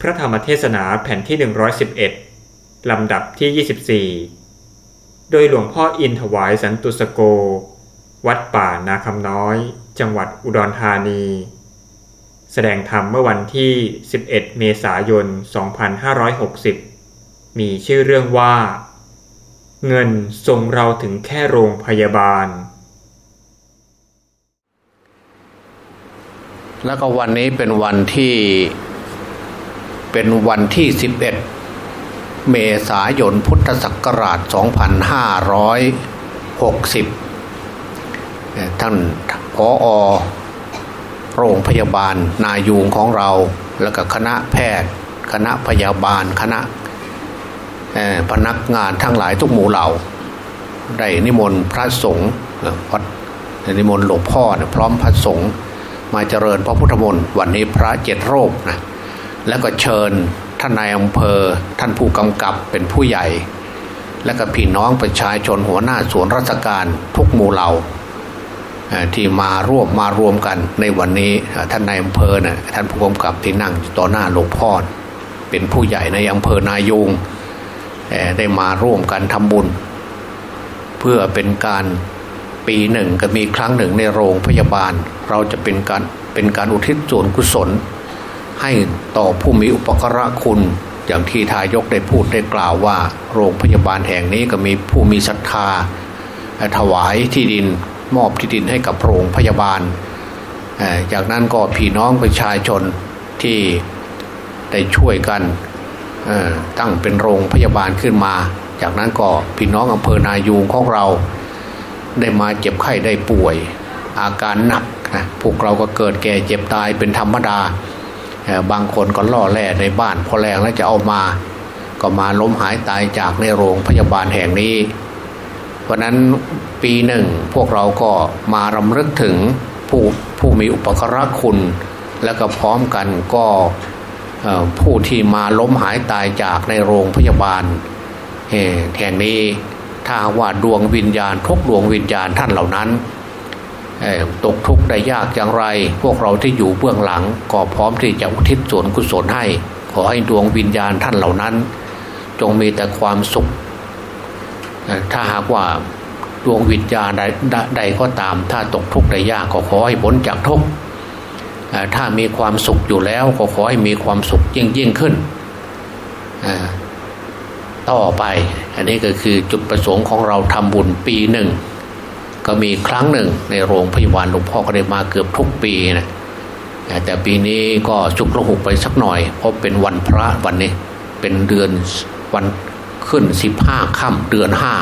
พระธรรมเทศนาแผ่นที่ 111 ลำดับที่ 24 โดยหลวงพ่ออินถวายสันตุสโก วัดป่านาคำน้อย จังหวัดอุดรธานี แสดงธรรมเมื่อวันที่ 11 เมษายน 2560 มีชื่อเรื่องว่า เงินส่งเราถึงแค่โรงพยาบาล แล้วก็วันนี้เป็นวันที่ เป็นวันที่ 11 เมษายนพุทธศักราช 2560 ท่านพออโรงพยาบาลนายูงของเรา แล้วก็คณะแพทย์ คณะพยาบาลคณะพนักงานทั้งหลายทุกหมู่เหล่า ได้นิมนต์พระสงฆ์วัดนิมนต์หลวงพ่อพร้อมพระสงฆ์มาเจริญพระพุทธมนต์วันนี้พระเจ็ดโรคนะ แล้วก็เชิญท่านนายอำเภอ ท่านผู้กำกับเป็นผู้ใหญ่ และก็พี่น้องประชาชนหัวหน้าส่วนราชการทุกหมู่เหล่าที่มาร่วมมารวมกันในวันนี้ท่านนายอำเภอนะ่ท่านผู้กำกับที่นั่งต่อหน้าหลวงพ่อเป็นผู้ใหญ่ในอำเภอนายูงได้มาร่วมกันทำบุญ เพื่อเป็นการปีหนึ่งก็มีครั้งหนึ่งในโรงพยาบาล เราจะเป็นการเป็นการอุทิศส่วนกุศล ให้ต่อผู้มีอุปการะคุณ อย่างที่ทายกได้พูดได้กล่าวว่า โรงพยาบาลแห่งนี้ก็มีผู้มีศรัทธา ถวายที่ดินมอบที่ดินให้กับโรงพยาบาล จากนั้นก็พี่น้องประชาชนที่ได้ช่วยกันตั้งเป็นโรงพยาบาลขึ้นมา จากนั้นก็พี่น้องอำเภอนายูงของเรา ได้มาเจ็บไข้ได้ป่วย อาการหนักนะพวกเราก็เกิดแก่เจ็บตายเป็นธรรมดา บางคนก็ล่อแร่ในบ้านพอแรงแล้วจะเอามา ก็มาล้มหายตายจากในโรงพยาบาลแห่งนี้ เพราะนั้นปีหนึ่งพวกเราก็มารำลึกถึงผู้ผู้มีอุปการะคุณ และก็พร้อมกันก็ผู้ที่มาล้มหายตายจากในโรงพยาบาลแห่งนี้ถ้าว่าดวงวิญญาณทุกดวงวิญญาณท่านเหล่านั้น ตกทุกข์ได้ยากอย่างไร พวกเราที่อยู่เบื้องหลัง ก็พร้อมที่จะอุทิศส่วนกุศลให้ ขอให้ดวงวิญญาณท่านเหล่านั้น จงมีแต่ความสุข ถ้าหากว่าดวงวิญญาณใดใดก็ตาม ถ้าตกทุกข์ได้ยากก็ขอให้พ้นจากทุกข์ถ้ามีความสุขอยู่แล้วก็ขอให้มีความสุขยิ่งยิ่งขึ้นต่อไป อันนี้ก็คือจุดประสงค์ของเราทำบุญปีหนึ่ง ก็มีครั้งหนึ่งในโรงพยาบาลหลวงพ่อก็ได้มาเกือบทุกปีนะแต่ปีนี้ก็ชุกระหุกไปสักหน่อย เพราะเป็นวันพระวันนี้ เป็นเดือนวันขึ้นสิบห้าค่ำเดือนห้า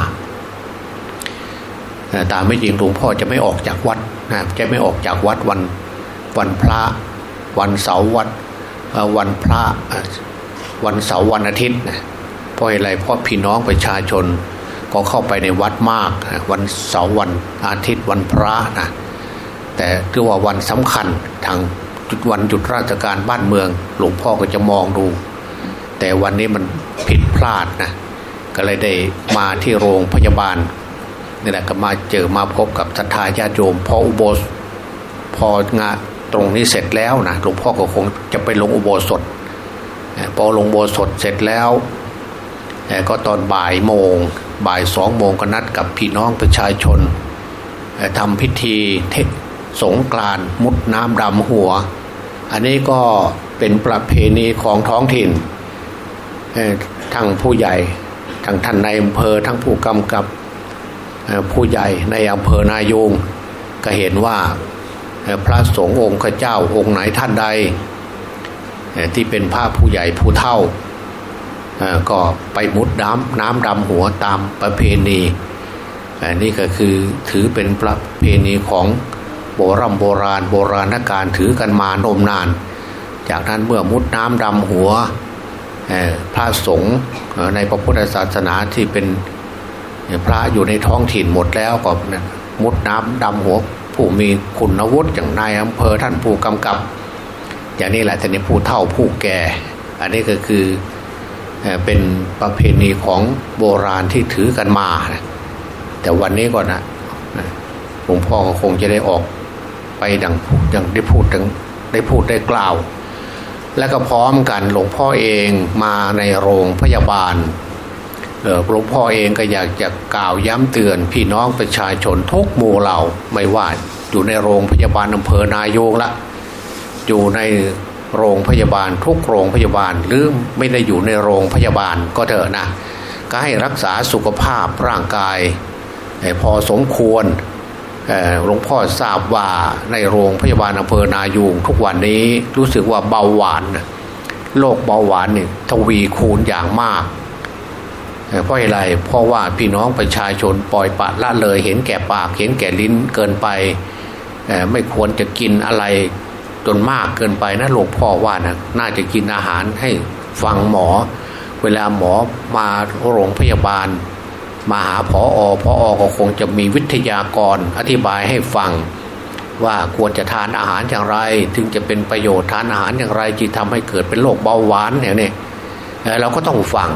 ตามไม่จริงหลวงพ่อจะไม่ออกจากวัดนะจะไม่ออกจากวัดวันวันพระวันเสาร์วัดวันพระวันเสาร์วันอาทิตย์นะเพราะอะไรเพราะพี่น้องประชาชน ก็เข้าไปในวัดมากวันเสาร์วันอาทิตย์วันพระนะแต่ถือว่าวันสำคัญทางจุดวันจุดราชการบ้านเมือง หลวงพ่อก็จะมองดู แต่วันนี้มันผิดพลาดนะก็เลยได้มาที่โรงพยาบาลนี่แหละก็มาเจอมาพบกับศรัทธาญาติโยมพออุโบสพองานตรงนี้เสร็จแล้วนะหลวงพ่อก็คงจะไปลงอุโบสถพอลงอุโบสถเสร็จแล้วก็ตอนบ่ายโมง บ่ายสองโมงก็นัดกับพี่น้องประชาชนทำพิธีเทศสงกรานมุดน้ำดำหัว อันนี้ก็เป็นประเพณีของท้องถิ่นทั้งผู้ใหญ่ทั้งท่านในอำเภอทั้งผู้กำกับผู้ใหญ่ในอำเภอนายูงก็เห็นว่าพระสงฆ์องค์ข้าเจ้าองค์ไหนท่านใดที่เป็นพระผู้ใหญ่ผู้เท่า ก็ไปมุดน้ำน้ำดำหัวตามประเพณีนี่ก็คือถือเป็นประเพณีของโบรโบราณโบราณการถือกันมานมนาน จากนั้นเมื่อมุดน้ำดำหัวพระสงฆ์ในพระพุทธศาสนาที่เป็นพระอยู่ในท้องถิ่นหมดแล้วก็มุดน้ำดำหัวผู้มีคุณวุฒิอย่างนายอำเภอท่านผู้กำกับ อย่างนี้แหละแต่นี่ผู้เฒ่าผู้แก่ อันนี้ก็คือ เป็นประเพณีของโบราณที่ถือกันมาแต่วันนี้ก่อนนะหลวงพ่อก็คงจะได้ออกไปดังอย่างได้พูดดังได้พูดได้กล่าว และก็พร้อมกันหลวงพ่อเองมาในโรงพยาบาลหลวงพ่อเองก็อยากจะกล่าวย้ำเตือนพี่น้องประชาชนทุกหมู่เหล่าไม่ว่าอยู่ในโรงพยาบาลอำเภอนายงละ อยู่ใน โรงพยาบาล ทุกโรงพยาบาลหรือไม่ได้อยู่ในโรงพยาบาลก็เถอะนะก็ให้รักษาสุขภาพร่างกายพอสมควรหลวงพ่อทราบว่าในโรงพยาบาลอำเภอนายูงทุกวันนี้รู้สึกว่าเบาหวานโรคเบาหวานนี่ทวีคูณอย่างมากเพราะอะไรเพราะว่าพี่น้องประชาชนปล่อยปะละเลย เห็นแก่ปากเห็นแก่ลิ้นเกินไป ไม่ควรจะกินอะไร จนมากเกินไปนะหลวงพ่อว่านะน่าจะกินอาหารให้ฟังหมอ เวลาหมอมาโรงพยาบาล มาหาพออพออก็คงจะมีวิทยากรอธิบายให้ฟัง ว่าควรจะทานอาหารอย่างไร ถึงจะเป็นประโยชน์ทานอาหารอย่างไรจีทำให้เกิดเป็นโรคเบาหวานอย่างนี้เราก็ต้องฟัง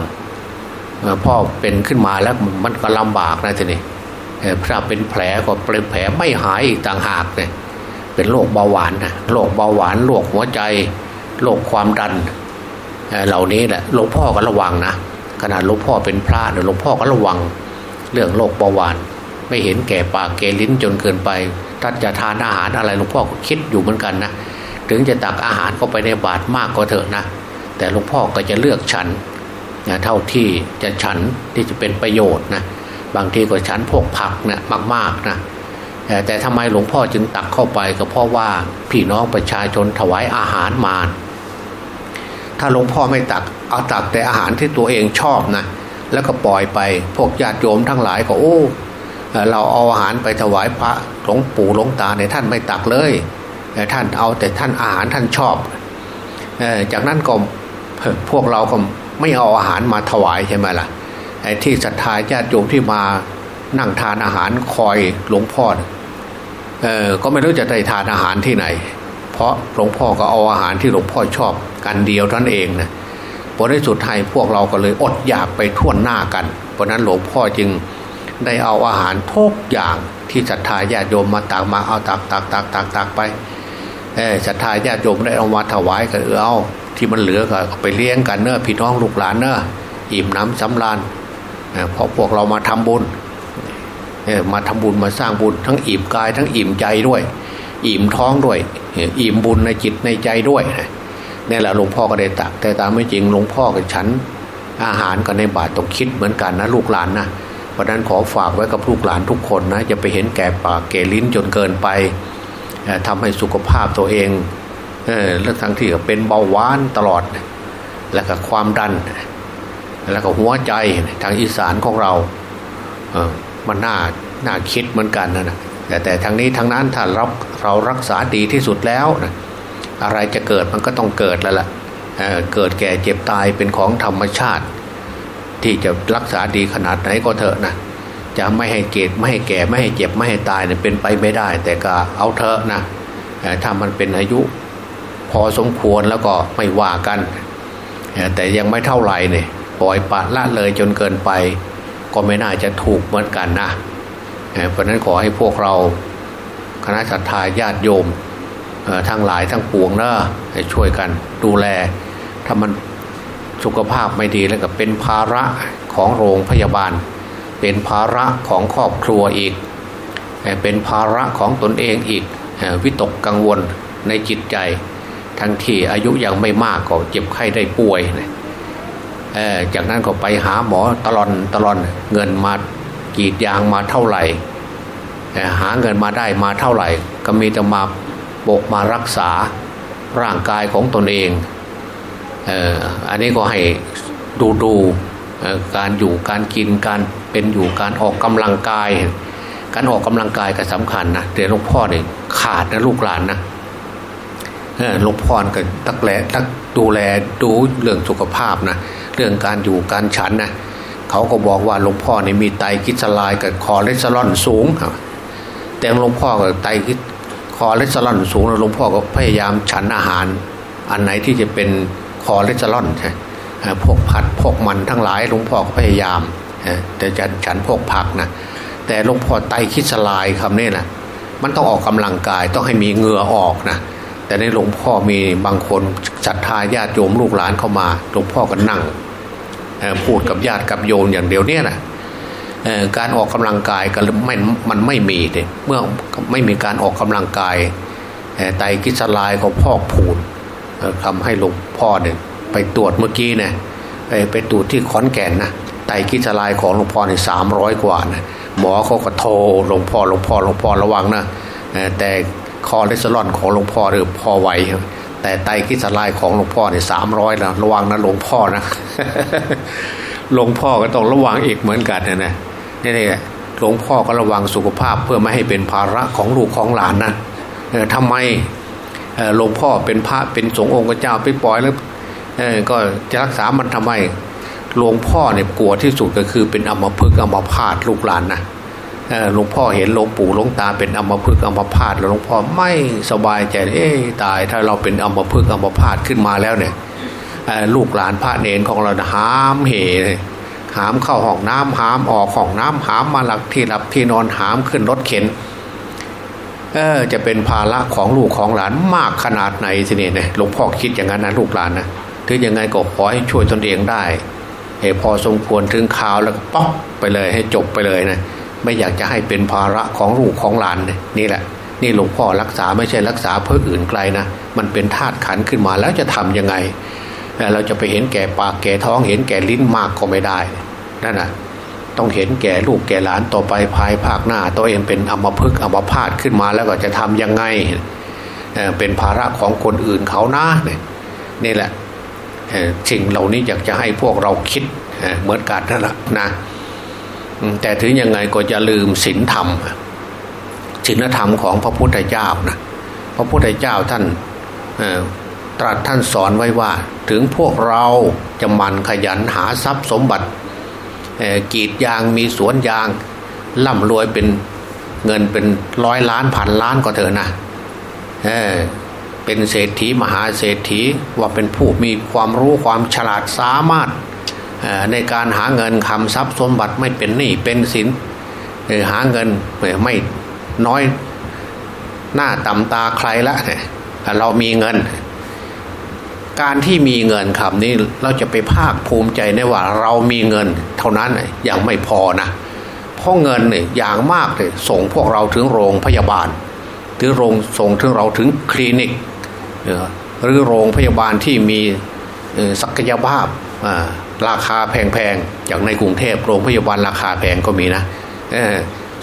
พ่อเป็นขึ้นมาแล้วมันก็ลำบากนะทีนี้ถ้าเป็นแผลก็เป็นแผลไม่หายอีกต่างหากเนี่ย เป็นโรคเบาหวานนะโรคเบาหวานโรคหัวใจโรคความดันเหล่านี้แหละหลวงพ่อก็ระวังนะขนาดหลวงพ่อเป็นพระเนี่ยหลวงพ่อก็ระวังเรื่องโรคเบาหวาน ไม่เห็นแก่ปากแก่ลิ้นจนเกินไปถ้าจะทานอาหารอะไรหลวงพ่อก็คิดอยู่เหมือนกันนะถึงจะตักอาหารเข้าไปในบาตรมากก็เถอะนะแต่หลวงพ่อก็จะเลือกฉันนะเท่าที่จะฉันที่จะเป็นประโยชน์นะบางทีก็ฉันพวกผักเนะี่ยมากๆนะ แต่ทำไมหลวงพ่อจึงตักเข้าไปก็เพราะว่าพี่น้องประชาชนถวายอาหารมา ถ้าหลวงพ่อไม่ตักเอาตักแต่อาหารที่ตัวเองชอบนะแล้วก็ปล่อยไปพวกญาติโยมทั้งหลายก็โอ้เราเอาอาหารไปถวายพระหลวงปู่หลวงตาเนี่ยท่านไม่ตักเลยท่านเอาแต่ท่านอาหารท่านชอบจากนั้นก็พวกเราก็ไม่เอาอาหารมาถวายใช่ไหมล่ะไอ้ที่ศรัทธาญาติโยมที่มา นั่งทานอาหารคอยหลวงพ่อเออก็ไม่รู้จะได้ทานอาหารที่ไหน เพราะหลวงพ่อก็เอาอาหารที่หลวงพ่อชอบกันเดียวท่านเองนะพอได้สุดท้ายพวกเราก็เลยอดอยากไปท่วนหน้ากัน เพราะนั้นหลวงพ่อจึงได้เอาอาหารทุกอย่างที่ศรัทธาญาติโยมมาตักมาเอาตักตักตักตักตักไปเออศรัทธาญาติโยมได้เอามาถวายกันเออเอาที่มันเหลือก็ไปเลี้ยงกันเนอะพี่น้องลูกหลานเนอะอิ่มน้ำสำราญเพราะพวกเรามาทำบุญ มาทำบุญมาสร้างบุญทั้งอิ่มกาย ทั้งอิ่มใจด้วย อิ่มท้องด้วย อิ่มบุญในจิตในใจด้วยนี่แหละหลวงพ่อก็ได้ตัก แต่ตามไม่จริงหลวงพ่อกับฉัน อาหารกันในบาตรต้องคิดเหมือนกันนะลูกหลานนะเพราะนั้นขอฝากไว้กับลูกหลานทุกคนนะจะไปเห็นแก่ปากแก่ลิ้นจนเกินไปทำให้สุขภาพตัวเองเออแล้วทั้งที่เป็นเบาหวานตลอด แล้วก็ความดัน แล้วก็หัวใจทางอีสานของเรา มันน่าน่าคิดเหมือนกันนะแต่แต่ทางนี้ทางนั้นถ้าเราเรารักษาดีที่สุดแล้วนะอะไรจะเกิดมันก็ต้องเกิดแล้วล่ะเเกิดแก่เจ็บตายเป็นของธรรมชาติ ที่จะรักษาดีขนาดไหนก็เถอะนะจะไม่ให้เกิดไม่ให้แก่ไม่ให้เจ็บไม่ให้ตายเนี่ยเป็นไปไม่ได้ แต่ก็เอาเถอะนะถ้ามันเป็นอายุ พอสมควรแล้วก็ไม่ว่ากัน แต่ยังไม่เท่าไหร่เนี่ยปล่อยปละละเลยจนเกินไป ก็ไม่น่าจะถูกเหมือนกันนะเพราะนั้นขอให้พวกเราคณะสัตยาญาติโยมทั้งหลายทั้งปวงนะให้ช่วยกันดูแล ถ้ามันสุขภาพไม่ดีแล้วก็เป็นภาระของโรงพยาบาล เป็นภาระของครอบครัวอีก เป็นภาระของตนเองอีกวิตกกังวลในจิตใจ ทั้งที่อายุยังไม่มากก็เจ็บไข้ได้ป่วย จากนั้นก็ไปหาหมอตลอดตลอดเงินมากีดยางมาเท่าไหร่หาเงินมาได้มาเท่าไหร่ ก็มีแต่มาบกมารักษาร่างกายของตนเองอันนี้ก็ให้ดูดูการอยู่การกินการเป็นอยู่การออกกำลังกาย การออกกำลังกายก็สำคัญนะเดี๋ยวหลวงพ่อเนี่ยขาดนะลูกหลานนะ หลวงพ่อก็ตักแลตักดูแลดูเรื่องสุขภาพนะเรื่องการอยู่การฉันนะเขาก็บอกว่าหลวงพ่อเนี่ยมีไตรกลีเซอไรด์กับคอเลสเตอรอลสูงแต่หลวงพ่อกับไตรกลีคอเลสเตอรอลสูงแล้วหลวงพ่อก็พยายามฉันอาหาร อันไหนที่จะเป็นคอเลสเตอรอลใช่พวกผัดพวกมันทั้งหลายหลวงพ่อก็พยายามแต่จะฉันพวกผักนะแต่หลวงพ่อไตรกลีเซอไรด์คำนี้นะมันต้องออกกำลังกายต้องให้มีเหงื่อออกนะ แต่ในหลวงพ่อมีบางคนศรัทธาญาติโยมลูกหลานเข้ามาหลวงพ่อก็นั่งพูดกับญาติกับโยมอย่างเดียวเนี่ยนะการออกกำลังกายก็ไม่มันไม่มีเลยเมื่อไม่มีการออกกำลังกายไตรกลีเซอไรด์เขาพอผูดทำให้หลวงพ่อเนี่ยไปตรวจเมื่อกี้เนี่ยไปตรวจที่ขอนแก่นนะไตรกลีเซอไรด์ของหลวงพ่อเนี่ยสามร้อยกว่านะหมอเขาก็โทรหลวงพ่อหลวงพ่อหลวงพ่อระวังนะแต่ คอเลสเตอรอลของหลวงพ่อหรือพอไหวแต่ไตรกลีเซอไรด์ของหลวงพ่อเนี่ยสามร้อยนะระวังนะหลวงพ่อนะหลวงพ่อก็ต้องระวังอีกเหมือนกันนะนะนี่นี่หลวงพ่อก็ระวังสุขภาพเพื่อไม่ให้เป็นภาระของลูกของหลานนะทำไมหลวงพ่อเป็นพระเป็นสงฆ์องค์เจ้าไปปล่อยแล้วก็จะรักษามันทำไมหลวงพ่อเนี่ยกลัวที่สุดก็คือเป็นอมพึกอมพาตลูกหลานนะ หลวงพ่อเห็นหลวงปู่หลวงตาเป็นอมพึกอมพาตแล้วหลวงพ่อไม่สบายใจเอ๊ตายถ้าเราเป็นอมพึกอมพาตขึ้นมาแล้วเนี่ยลูกหลานพระเนนของเราหามเหหามเข้าห้องน้ำหามออกห้องน้ำหามมาหลักที่หลับที่นอนหามขึ้นรถเข็นเออจะเป็นภาระของลูกของหลานมากขนาดไหนทีนี้เนี่ยหลวงพ่อคิดอย่างนั้นนะลูกหลานนะถึงยังไงก็ขอให้ช่วยตนเองได้เอพอสมควรถึงข่าวแล้วก็ป๊อกไปเลยให้จบไปเลยนะ ไม่อยากจะให้เป็นภาระของลูกของหลานนี่แหละ นี่หลวงพ่อรักษาไม่ใช่รักษาเพื่ออื่นไกลนะมันเป็นธาตุขันขึ้นมาแล้วจะทํำยังไง เราจะไปเห็นแก่ปากแก่ท้องเห็นแก่ลิ้นมากก็ไม่ได้นั่นนะต้องเห็นแก่ลูกแก่หลานต่อไปภายภาคหน้า ตัวเองเป็นอมพึกอมพาตขึ้นมาแล้วก็จะทํำยังไงเป็นภาระของคนอื่นเขานะนี่แหละสิ่งเหล่านี้อยากจะให้พวกเราคิดเหมือนกันนั่นแหละนะ แต่ถึงยังไงก็จะลืมศีลธรรมศีลธรรมของพระพุทธเจ้านะพระพุทธเจ้าท่านตรัสท่านสอนไว้ว่า ถึงพวกเราจะมันขยันหาทรัพย์สมบัติกีดยางมีสวนยางร่ำรวยเป็นเงินเป็นร้อยล้านพันล้านก็เถอะนะเเป็นเศรษฐีมหาเศรษฐีว่าเป็นผู้มีความรู้ความฉลาดสามารถ ในการหาเงินคำทรัพย์สมบัติไม่เป็นหนี้เป็นสินหาเงินไม่น้อยหน้าต่ำตาใครละเรามีเงิน การที่มีเงินคำนี้เราจะไปภาคภูมิใจในว่าเรามีเงิน เท่านั้นยังไม่พอนะเพราะเงินเนี่ยอย่างมากเลยส่งพวกเราถึงโรงพยาบาลถึงโรงส่งถึงเราถึงคลินิกหรือโรงพยาบาลที่มีศักยภาพ ราคาแพงๆอย่างในกรุงเทพโรงพยาบาลราคาแพงก็มีนะ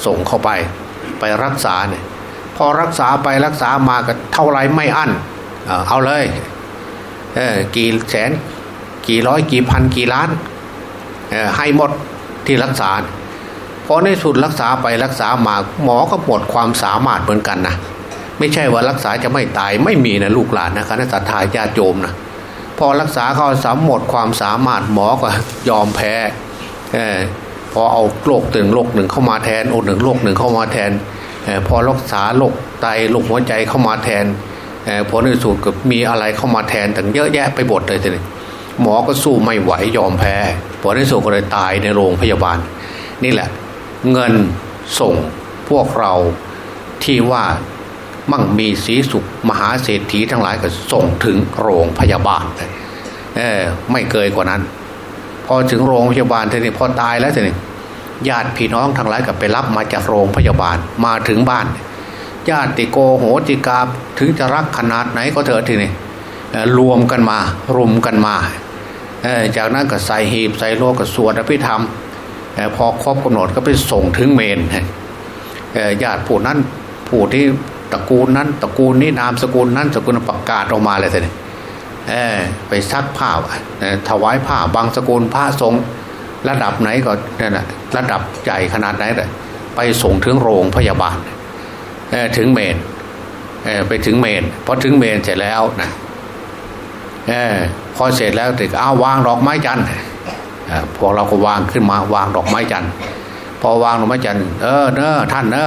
ส่งเข้าไปไปรักษาเนี่ยพอรักษาไปรักษามาก็เท่าไรไม่อั้นเอาเลยเกี่แสนกี่ร้อยกี่พันกี่ล้านให้หมดที่รักษาพอในสุดรักษาไปรักษามาหมอก็หมดความสามารถเหมือนกันนะไม่ใช่ว่ารักษาจะไม่ตายไม่มีนะลูกหลานนะคณะสัตยาญาโยมนะ พอรักษาเขาสามหมดความสามารถหมอก็ยอมแพ้พอเอาโรคหนึ่งโรคหนึ่งเข้ามาแทนโอหนึ่งโรคหนึ่งเข้ามาแทนพอรักษาโรคไตโรคหัวใจเข้ามาแทนผลในสุดก็มีอะไรเข้ามาแทนต่างเยอะแยะไปหมดเลยทีนี้หมอก็สู้ไม่ไหวยอมแพ้ผลในสุดก็เลยตายในโรงพยาบาล นี่แหละ เงินส่งพวกเราที่ว่า มั่งมีสีสุขมหาเศรษฐีทั้งหลายก็ส่งถึงโรงพยาบาลเออไม่เกินกว่านั้น พอถึงโรงพยาบาลทีนี้พอตายแล้วทีนี้ญาติพี่น้องทั้งหลายก็ไปรับมาจากโรงพยาบาลมาถึงบ้าน ญาติโกโหติกาถึงจะรักขนาดไหนก็เถอะทีนี้รวมกันมารุมกันมาจากนั้นก็ใส่หีบใส่โลกก็สวดอภิธรรมพอครบกำหนดก็ไปส่งถึงเมนญาติผู้นั้นผู้ที่ ตระกูลนั้นตระกูลนี้นามสกุลนั้นสกุลประกาศออกมาเลยสิไปซักผ้าถวายผ้าบางสกุลผ้าทรงระดับไหนก็นั่นแหะระดับใหญ่ขนาดไหนเลยไปส่งถึงโรงพยาบาลถึงเมนไปถึงเมนพอถึงเมนเสร็จแล้วนะพอเสร็จแล้วถึงอ้าววางดอกไม้จันทร์พวกเราก็วางขึ้นมาวางดอกไม้จันทร์พอวางดอกไม้จันทร์เออเนอท่านเนอ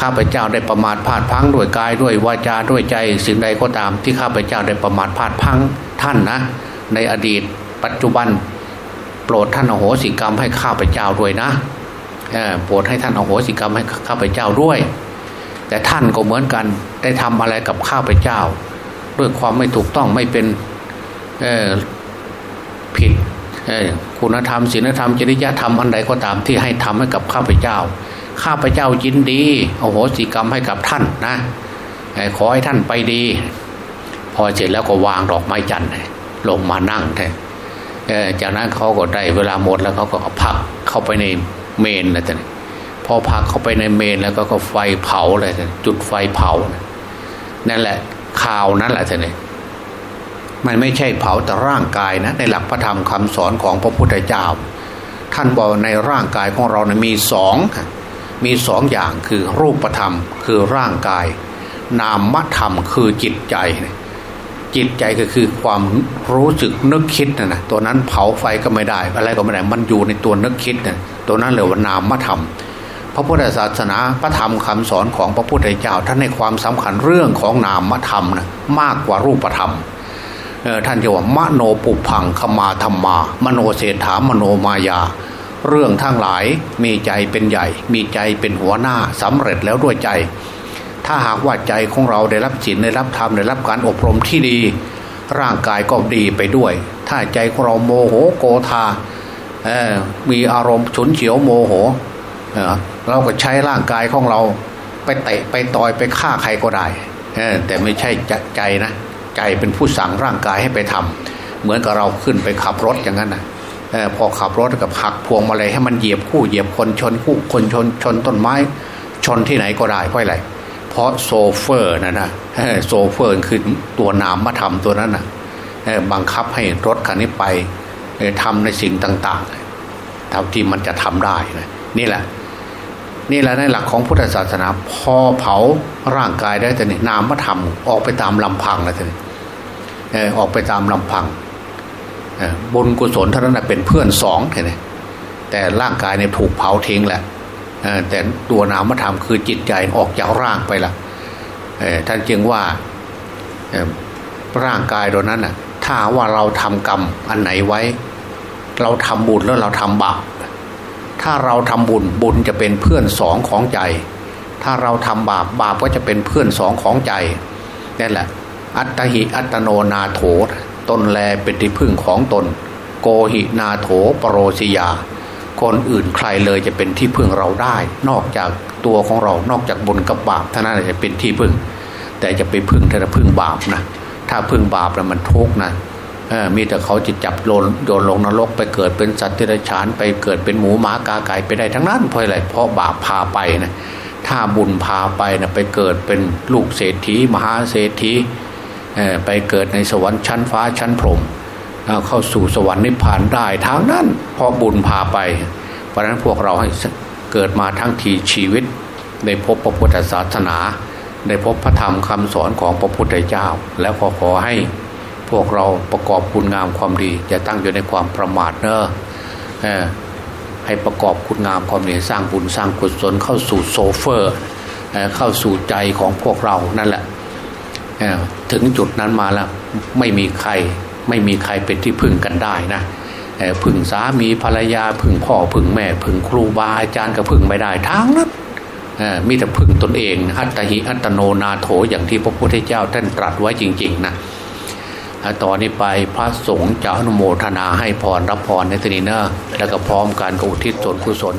ข้าพเจ้าได้ประมาทพลาดพังด้วยกายด้วยวาจาด้วยใจ สิ่งใดก็ตามที่ข้าพเจ้าได้ประมาทพลาดพังท่านนะ ในอดีตปัจจุบัน โปรดท่านอโหสิกรรมให้ข้าพเจ้าด้วยนะโปรดให้ท่านอโหสิกรรมให้ข้าพเจ้าด้วย แต่ท่านก็เหมือนกันได้ทำอะไรกับข้าพเจ้า ด้วยความไม่ถูกต้องไม่เป็นผิดคุณธรรมศีลธรรมจริยธรรมอันใดก็ตามที่ให้ทำให้กับข้าพเจ้า ข้าพเจ้ายินดีโอ้โหสิกรรมให้กับท่านนะขอให้ท่านไปดี พอเสร็จแล้วก็วางดอกไม้จันทร์ลงมานั่งแทนจากนั้นเขาก็ได้เวลาหมดแล้วเขาก็พักเข้าไปในเมนแล้วแต่พอพักเข้าไปในเมนแล้วก็ก็ไฟเผาเลยจุดไฟเผานั่นแหละข่าวนั้นแหละท่านมันไม่ใช่เผาแต่ร่างกายนะในหลักพระธรรมคำสอนของพระพุทธเจ้า ท่านบอกในร่างกายของเรานะมีสอง มีสองอย่างคือรูปธรรมคือร่างกาย นามธรรมคือจิตใจ จิตใจก็คือความรู้สึกนึกคิดนะนะตัวนั้นเผาไฟก็ไม่ได้ อะไรก็ไม่ได้มันอยู่ในตัวนึกคิดนะตัวนั้นเลยว่านามธรรม พระพุทธศาสนาพระธรรมคำสอนของพระพุทธเจ้าท่านให้ความสำคัญเรื่องของนามธรรมนะมากกว่ารูปธรรมท่านเรียกว่ามโนปุพังขมาธรรมา มโนเศรษฐามโนมายา เรื่องทั้งหลายมีใจเป็นใหญ่ มีใจเป็นหัวหน้าสำเร็จแล้วด้วยใจ ถ้าหากว่าใจของเราได้รับศีลได้รับธรรมได้รับการอบรมที่ดี ร่างกายก็ดีไปด้วย ถ้าใจของเราโมโหโกธามีอารมณ์ฉุนเฉียวโมโหเราก็ใช้ร่างกายของเราไปเตะไปต่อยไปฆ่าใครก็ได้แต่ไม่ใช่ใจนะ ใจเป็นผู้สั่งร่างกายให้ไปทำเหมือนกับเราขึ้นไปขับรถอย่างนั้นนะ พอขับรถกับหักพวงมาเลยให้มันเหยียบคู่เหยียบคนชนคู่คนชนชนต้นไม้ชนที่ไหนก็ได้เพราะอะไรเพราะโซเฟอร์นะนะโซเฟอร์คือตัวนามมาทำตัวนั้นนะบังคับให้รถคันนี้ไปทำในสิ่งต่างๆเท่าที่มันจะทำได้นะนี่แหละ นี่แหละในหลักของพุทธศาสนา พอเผาร่างกายได้แต่นี่นามธรรมออกไปตามลำพังแล้วแต่นี่ออกไปตามลำพัง บุญกุศลเท่านั้นเป็นเพื่อนสองเห็นไหมแต่ร่างกายเนี่ยถูกเผาทิ้งแหละแต่ตัวนามธรรมคือจิตใจออกจากร่างไปละท่านจึงว่าร่างกายตัวนั้นน่ะถ้าว่าเราทำกรรมอันไหนไว้ เราทำบุญแล้วเราทำบาปถ้าเราทำบุญบุญจะเป็นเพื่อนสองของใจ ถ้าเราทำบาปบาปก็จะเป็นเพื่อนสองของใจนั่นแหละ อัตหิอัตโนนาโถ ตนแลเป็นที่พึ่งของตน โกหินาโถปรโรสิยา คนอื่นใครเลยจะเป็นที่พึ่งเราได้ นอกจากตัวของเรานอกจากบุญกับบาปท่านั้นจะเป็นที่พึ่ง แต่จะไปพึ่งถ้าพึ่งบาปนะถ้าพึ่งบาปแล้วมันทุกข์นะมีแต่เขาจะจับโยนโยนลงนรกไปเกิดเป็นสัตว์ที่ไรฉานไปเกิดเป็นหมูหมากาไก่ไปได้ทั้งนั้นเพราะอะไรเพราะบาปพาไปนะถ้าบุญพาไปนะไปเกิดเป็นลูกเศรษฐีมหาเศรษฐี ไปเกิดในสวรรค์ชั้นฟ้าชั้นพรหมเข้าสู่สวรรค์นิพพานได้ทางนั้นเพราะบุญพาไป เพราะนั้นพวกเราให้เกิดมาทั้งทีชีวิต ได้พบพระพุทธศาสนา ได้พบพระธรรมคำสอนของพระพุทธเจ้า แล้วขอขอให้พวกเราประกอบคุณงามความดีอย่าตั้งอยู่ในความประมาทเนอะให้ประกอบคุณงามความดีสร้างบุญสร้างกุศลเข้าสู่โซเฟอร์เข้าสู่ใจของพวกเรานั่นแหละ ถึงจุดนั้นมาแล้วไม่มีใครไม่มีใครเป็นที่พึ่งกันได้นะพึ่งสามีภรรยาพึ่งพ่อพึ่งแม่พึ่งครูบาอาจารย์ก็พึ่งไม่ได้ทั้งนั้นมีแต่พึ่งตนเอง อัตหิอัตโนนาโถอย่างที่พระพุทธเจ้าท่านตรัสไว้จริง ๆ นะต่อนนี้ไปพระสงฆ์จะอนุโมทนาให้พรรับพรในตนีเนอะแล้วก็พร้อมการกุทิศส่วนกุศล